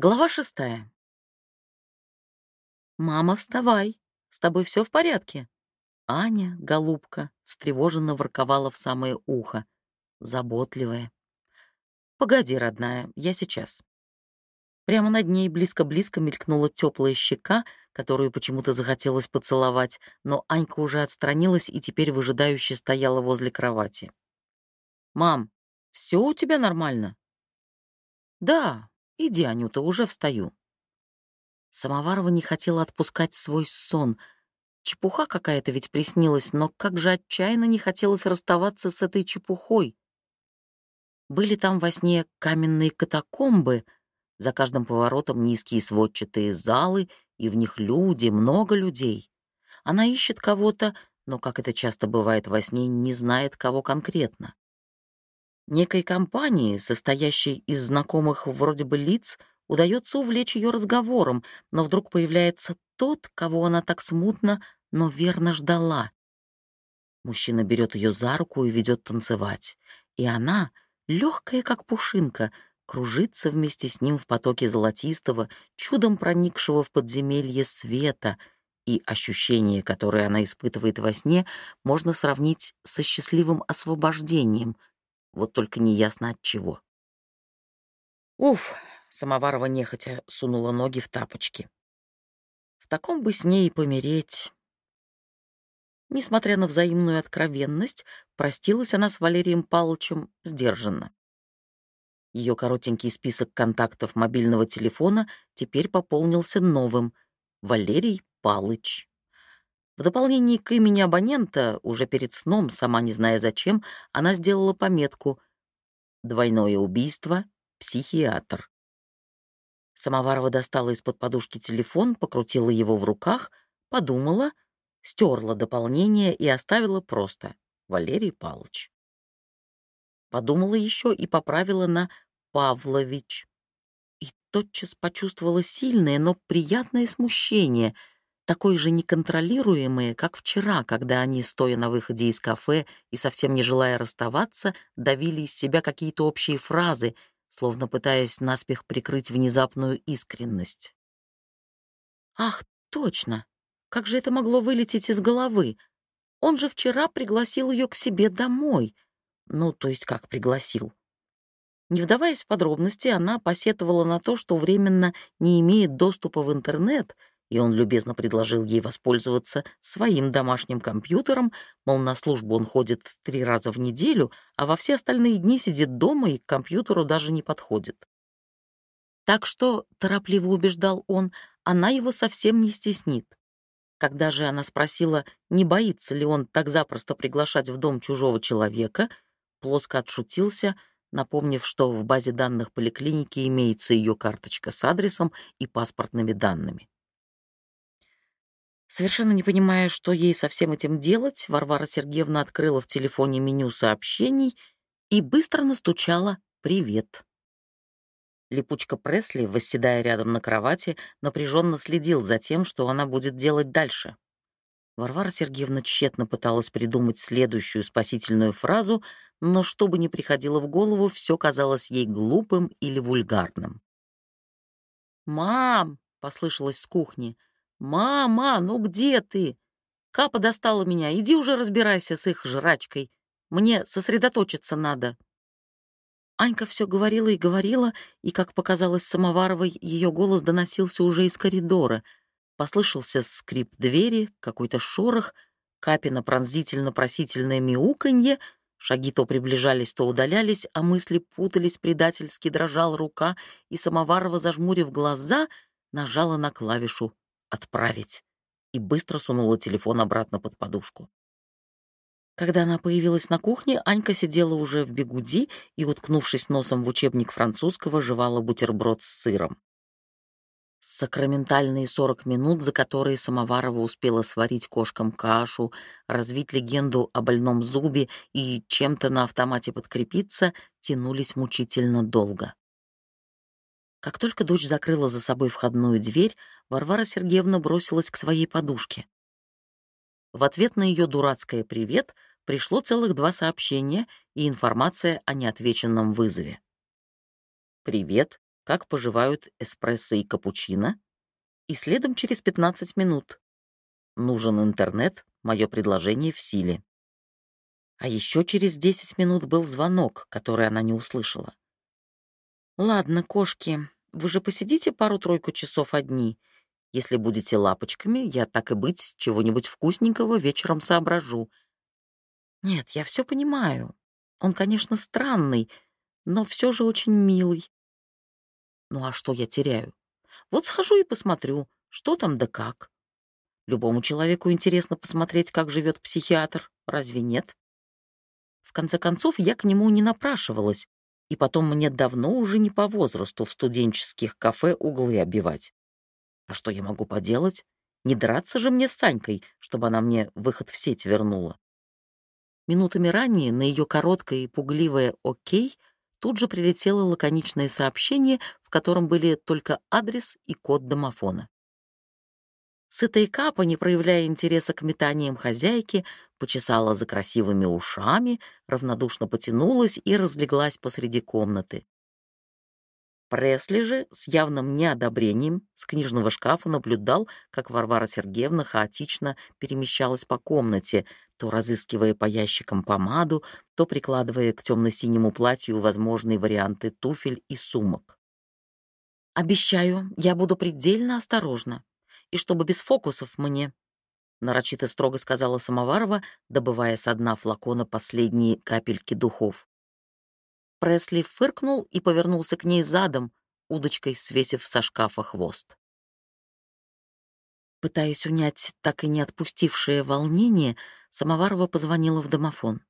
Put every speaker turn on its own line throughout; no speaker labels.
Глава шестая. «Мама, вставай! С тобой все в порядке?» Аня, голубка, встревоженно ворковала в самое ухо. Заботливая. «Погоди, родная, я сейчас». Прямо над ней близко-близко мелькнула теплая щека, которую почему-то захотелось поцеловать, но Анька уже отстранилась и теперь выжидающе стояла возле кровати. «Мам, все у тебя нормально?» «Да, иди, Анюта, уже встаю». Самоварова не хотела отпускать свой сон. Чепуха какая-то ведь приснилась, но как же отчаянно не хотелось расставаться с этой чепухой. Были там во сне каменные катакомбы, за каждым поворотом низкие сводчатые залы, и в них люди, много людей. Она ищет кого-то, но, как это часто бывает во сне, не знает, кого конкретно. Некой компании, состоящей из знакомых вроде бы лиц, удается увлечь ее разговором, но вдруг появляется тот, кого она так смутно, но верно ждала. Мужчина берет ее за руку и ведет танцевать. И она, легкая как пушинка, кружится вместе с ним в потоке золотистого, чудом проникшего в подземелье света, и ощущение, которое она испытывает во сне, можно сравнить со счастливым освобождением — вот только неясно от чего. Уф, Самоварова нехотя сунула ноги в тапочки. В таком бы с ней и помереть. Несмотря на взаимную откровенность, простилась она с Валерием Павловичем сдержанно. Ее коротенький список контактов мобильного телефона теперь пополнился новым — Валерий Палыч. В дополнение к имени абонента, уже перед сном, сама не зная зачем, она сделала пометку «Двойное убийство. Психиатр». Самоварова достала из-под подушки телефон, покрутила его в руках, подумала, стерла дополнение и оставила просто «Валерий Павлович». Подумала еще и поправила на «Павлович». И тотчас почувствовала сильное, но приятное смущение — такой же неконтролируемые, как вчера, когда они, стоя на выходе из кафе и совсем не желая расставаться, давили из себя какие-то общие фразы, словно пытаясь наспех прикрыть внезапную искренность. «Ах, точно! Как же это могло вылететь из головы? Он же вчера пригласил ее к себе домой. Ну, то есть как пригласил?» Не вдаваясь в подробности, она посетовала на то, что временно не имеет доступа в интернет — и он любезно предложил ей воспользоваться своим домашним компьютером, мол, на службу он ходит три раза в неделю, а во все остальные дни сидит дома и к компьютеру даже не подходит. Так что, торопливо убеждал он, она его совсем не стеснит. Когда же она спросила, не боится ли он так запросто приглашать в дом чужого человека, плоско отшутился, напомнив, что в базе данных поликлиники имеется ее карточка с адресом и паспортными данными. Совершенно не понимая, что ей со всем этим делать, Варвара Сергеевна открыла в телефоне меню сообщений и быстро настучала «Привет». Липучка Пресли, восседая рядом на кровати, напряженно следил за тем, что она будет делать дальше. Варвара Сергеевна тщетно пыталась придумать следующую спасительную фразу, но что бы ни приходило в голову, все казалось ей глупым или вульгарным. «Мам!» — послышалось с кухни — «Мама, ну где ты? Капа достала меня, иди уже разбирайся с их жрачкой. Мне сосредоточиться надо». Анька все говорила и говорила, и, как показалось Самоваровой, ее голос доносился уже из коридора. Послышался скрип двери, какой-то шорох, Капина пронзительно-просительное мяуканье, шаги то приближались, то удалялись, а мысли путались, предательски дрожала рука, и Самоварова, зажмурив глаза, нажала на клавишу «Отправить» и быстро сунула телефон обратно под подушку. Когда она появилась на кухне, Анька сидела уже в бегуди и, уткнувшись носом в учебник французского, жевала бутерброд с сыром. Сакраментальные сорок минут, за которые Самоварова успела сварить кошкам кашу, развить легенду о больном зубе и чем-то на автомате подкрепиться, тянулись мучительно долго. Как только дочь закрыла за собой входную дверь, Варвара Сергеевна бросилась к своей подушке. В ответ на ее дурацкое «привет» пришло целых два сообщения и информация о неотвеченном вызове. «Привет. как поживают эспрессо и капучино, и следом через 15 минут. Нужен интернет, мое предложение в силе. А еще через 10 минут был звонок, который она не услышала. «Ладно, кошки, вы же посидите пару-тройку часов одни. Если будете лапочками, я так и быть чего-нибудь вкусненького вечером соображу. Нет, я все понимаю. Он, конечно, странный, но все же очень милый. Ну а что я теряю? Вот схожу и посмотрю, что там да как. Любому человеку интересно посмотреть, как живет психиатр, разве нет? В конце концов, я к нему не напрашивалась, и потом мне давно уже не по возрасту в студенческих кафе углы обивать. А что я могу поделать? Не драться же мне с Санькой, чтобы она мне выход в сеть вернула. Минутами ранее на ее короткое и пугливое «Окей» тут же прилетело лаконичное сообщение, в котором были только адрес и код домофона. Сытая капа, не проявляя интереса к метаниям хозяйки, почесала за красивыми ушами, равнодушно потянулась и разлеглась посреди комнаты. Пресли же с явным неодобрением с книжного шкафа наблюдал, как Варвара Сергеевна хаотично перемещалась по комнате, то разыскивая по ящикам помаду, то прикладывая к темно-синему платью возможные варианты туфель и сумок. «Обещаю, я буду предельно осторожна, и чтобы без фокусов мне», — нарочито строго сказала Самоварова, добывая со дна флакона последние капельки духов. Пресли фыркнул и повернулся к ней задом, удочкой свесив со шкафа хвост. Пытаясь унять так и не отпустившее волнение, Самоварова позвонила в домофон.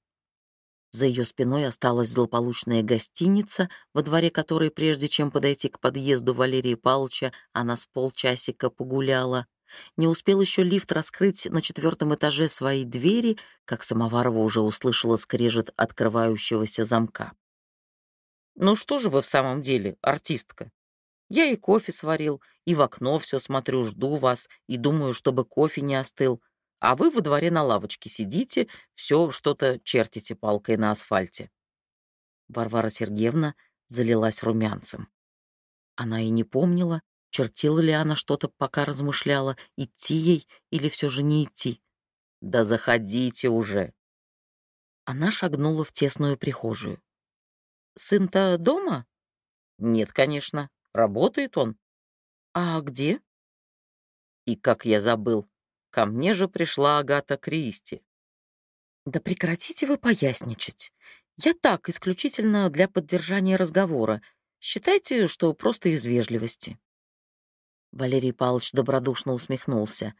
За ее спиной осталась злополучная гостиница, во дворе которой, прежде чем подойти к подъезду Валерия Павловича, она с полчасика погуляла. Не успел еще лифт раскрыть на четвертом этаже свои двери, как Самоварова уже услышала скрежет открывающегося замка. Ну что же вы в самом деле, артистка? Я и кофе сварил, и в окно все смотрю, жду вас, и думаю, чтобы кофе не остыл. А вы во дворе на лавочке сидите, все что-то чертите палкой на асфальте. Варвара Сергеевна залилась румянцем. Она и не помнила, чертила ли она что-то, пока размышляла, идти ей или все же не идти. «Да заходите уже!» Она шагнула в тесную прихожую. Сын-то дома? Нет, конечно. Работает он. А где? И как я забыл, ко мне же пришла Агата Кристи. Да прекратите вы поясничать. Я так, исключительно для поддержания разговора. Считайте, что просто из вежливости. Валерий Павлович добродушно усмехнулся.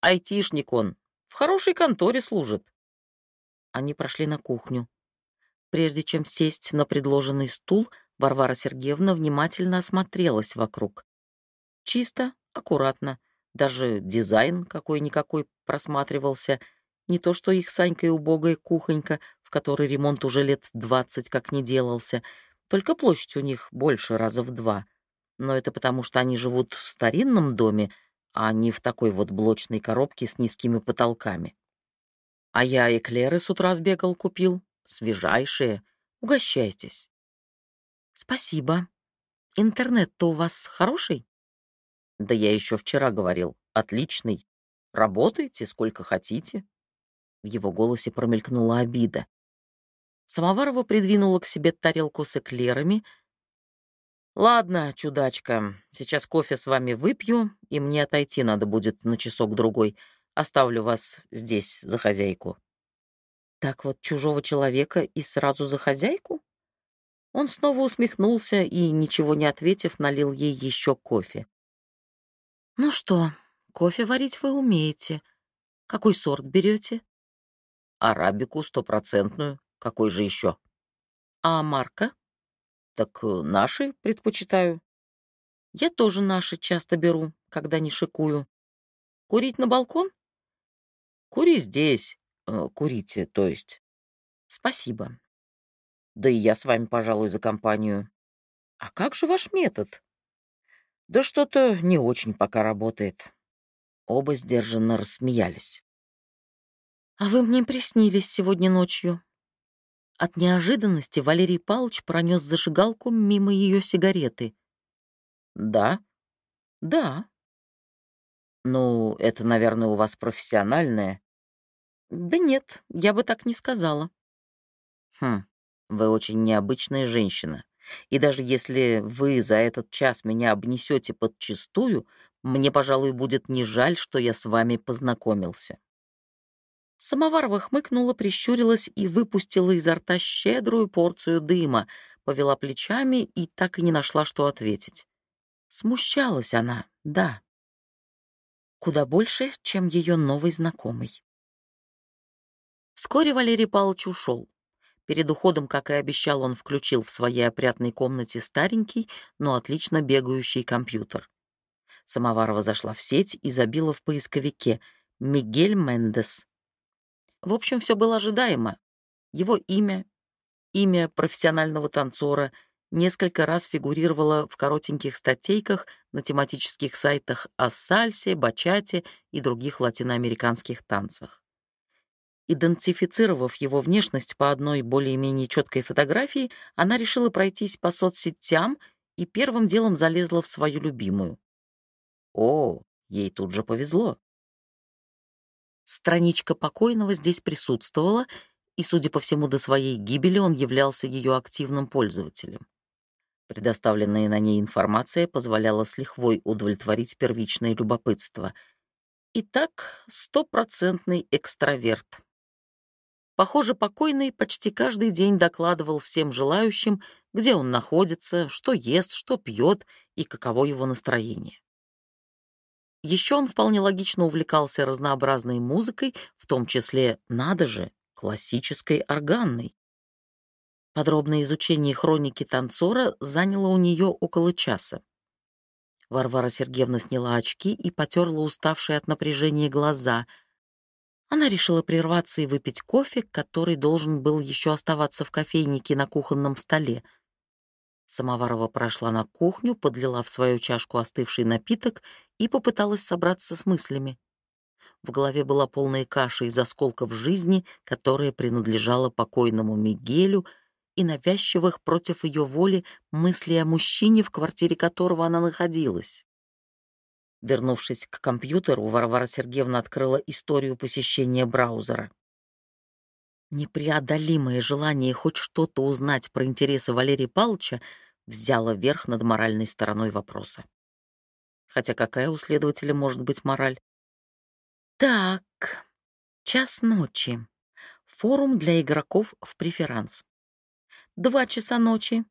Айтишник он, в хорошей конторе служит. Они прошли на кухню. Прежде чем сесть на предложенный стул, Варвара Сергеевна внимательно осмотрелась вокруг. Чисто, аккуратно, даже дизайн какой-никакой просматривался. Не то что их Санькой убогая кухонька, в которой ремонт уже лет двадцать как не делался, только площадь у них больше раза в два. Но это потому, что они живут в старинном доме, а не в такой вот блочной коробке с низкими потолками. А я эклеры с утра сбегал купил, свежайшие. Угощайтесь». «Спасибо. Интернет-то у вас хороший?» «Да я еще вчера говорил. Отличный. Работайте сколько хотите». В его голосе промелькнула обида. Самоварова придвинула к себе тарелку с эклерами. «Ладно, чудачка, сейчас кофе с вами выпью, и мне отойти надо будет на часок-другой. Оставлю вас здесь за хозяйку». Так вот чужого человека и сразу за хозяйку? Он снова усмехнулся и, ничего не ответив, налил ей еще кофе. «Ну что, кофе варить вы умеете. Какой сорт берете?» «Арабику стопроцентную. Какой же еще?» «А марка?» «Так э, наши предпочитаю». «Я тоже наши часто беру, когда не шикую. Курить на балкон?» «Кури здесь, Э, курите, то есть. Спасибо. Да и я с вами, пожалуй, за компанию. А как же ваш метод? Да что-то не очень пока работает. Оба сдержанно рассмеялись. А вы мне приснились сегодня ночью. От неожиданности Валерий Павлович пронес зажигалку мимо ее сигареты. Да? Да. Ну, это, наверное, у вас профессиональное. Да нет, я бы так не сказала. Хм, вы очень необычная женщина. И даже если вы за этот час меня обнесете подчистую, мне, пожалуй, будет не жаль, что я с вами познакомился. Самоварова хмыкнула, прищурилась и выпустила изо рта щедрую порцию дыма, повела плечами и так и не нашла, что ответить. Смущалась она, да. Куда больше, чем ее новый знакомый. Вскоре Валерий Павлович ушел. Перед уходом, как и обещал, он включил в своей опрятной комнате старенький, но отлично бегающий компьютер. Самоварова зашла в сеть и забила в поисковике «Мигель Мендес». В общем, все было ожидаемо. Его имя, имя профессионального танцора, несколько раз фигурировало в коротеньких статейках на тематических сайтах о сальсе, бачате и других латиноамериканских танцах. Идентифицировав его внешность по одной более-менее четкой фотографии, она решила пройтись по соцсетям и первым делом залезла в свою любимую. О, ей тут же повезло. Страничка покойного здесь присутствовала, и, судя по всему, до своей гибели он являлся ее активным пользователем. Предоставленная на ней информация позволяла с лихвой удовлетворить первичное любопытство. Итак, стопроцентный экстраверт. Похоже, покойный почти каждый день докладывал всем желающим, где он находится, что ест, что пьет и каково его настроение. Еще он вполне логично увлекался разнообразной музыкой, в том числе, надо же, классической органной. Подробное изучение хроники танцора заняло у нее около часа. Варвара Сергеевна сняла очки и потерла уставшие от напряжения глаза — она решила прерваться и выпить кофе, который должен был еще оставаться в кофейнике на кухонном столе. Самоварова прошла на кухню, подлила в свою чашку остывший напиток и попыталась собраться с мыслями. В голове была полная каша из осколков жизни, которая принадлежала покойному Мигелю, и навязчивых против ее воли мыслей о мужчине, в квартире которого она находилась. Вернувшись к компьютеру, Варвара Сергеевна открыла историю посещения браузера. Непреодолимое желание хоть что-то узнать про интересы Валерия Павловича взяло верх над моральной стороной вопроса. Хотя какая у следователя может быть мораль? Так, час ночи. Форум для игроков в преферанс. Два часа ночи.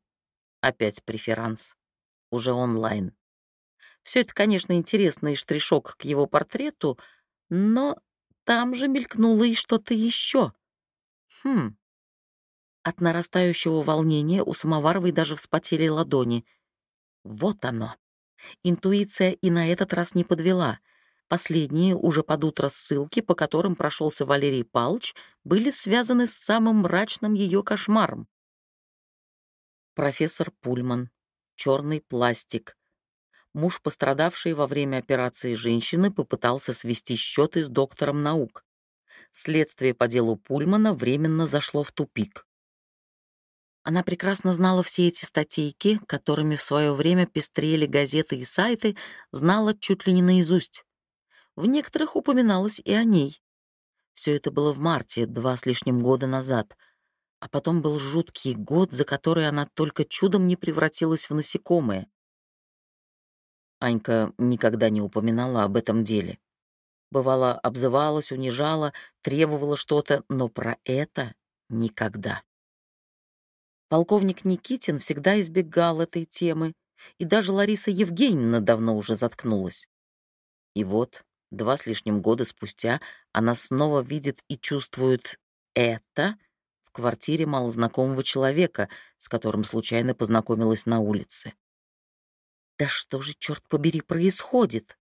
Опять преферанс. Уже онлайн. Все это, конечно, интересный штришок к его портрету, но там же мелькнуло и что-то еще. Хм. От нарастающего волнения у Самоваровой даже вспотели ладони. Вот оно. Интуиция и на этот раз не подвела. Последние, уже под утро ссылки, по которым прошелся Валерий Палч, были связаны с самым мрачным ее кошмаром. Профессор Пульман, черный пластик, муж пострадавшей во время операции женщины попытался свести счеты с доктором наук. Следствие по делу Пульмана временно зашло в тупик. Она прекрасно знала все эти статейки, которыми в свое время пестрели газеты и сайты, знала чуть ли не наизусть. В некоторых упоминалось и о ней. Все это было в марте, два с лишним года назад. А потом был жуткий год, за который она только чудом не превратилась в насекомое. Анька никогда не упоминала об этом деле. Бывало, обзывалась, унижала, требовала что-то, но про это никогда. Полковник Никитин всегда избегал этой темы, и даже Лариса Евгеньевна давно уже заткнулась. И вот, два с лишним года спустя, она снова видит и чувствует это в квартире малознакомого человека, с которым случайно познакомилась на улице. Да что же, черт побери, происходит?